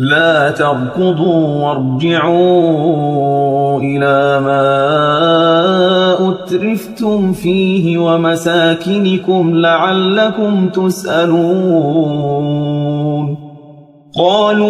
لا تركضوا وارجعوا إلى ما أترفتم فيه ومساكنكم لعلكم تسألون. قالوا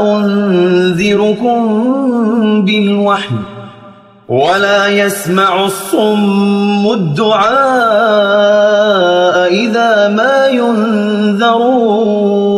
أنذركم بالوحي ولا يسمع الصم الدعاء إذا ما ينذرون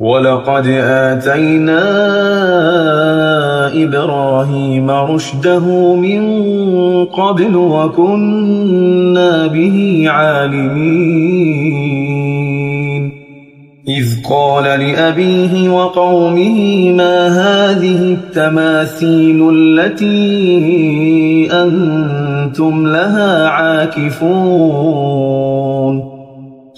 ولقد آتينا إبراهيم رشده من قبل وكنا به عالمين إذ قال لأبيه وقومه ما هذه التماثيل التي أنتم لها عاكفون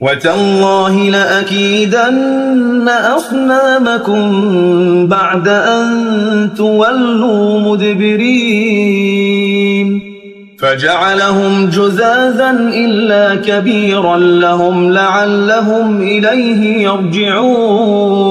وتالله لأكيدن أصنامكم بعد أن تولوا مدبرين. فجعلهم جزازا إلا كبيرا لهم لعلهم إليه يرجعون.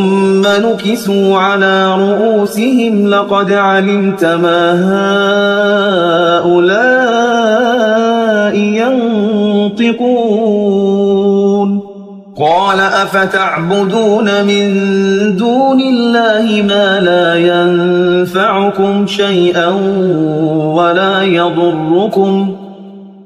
نكسوا على رؤوسهم لقد علمت ما هؤلاء ينطقون. قال أفتعبدون من دون الله ما لا ينفعكم شيئا ولا يضركم؟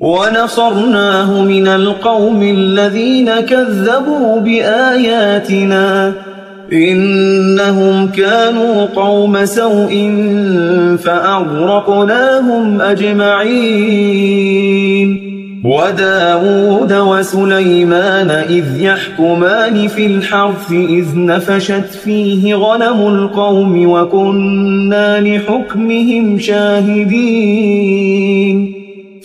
ونصرناه من القوم الذين كذبوا بآياتنا إنهم كانوا قوم سوء فأغرقناهم أجمعين وداود وسليمان إذ يحكمان في الحرث إذ نفشت فيه غنم القوم وكنا لحكمهم شاهدين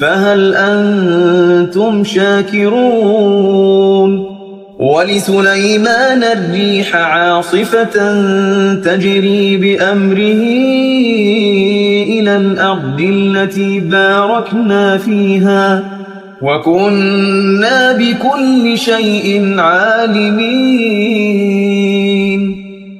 فهل أنتم شاكرون؟ ولسليمان الريح عاصفة تجري بأمره إلى الأرض التي باركنا فيها وكنا بكل شيء عالمين.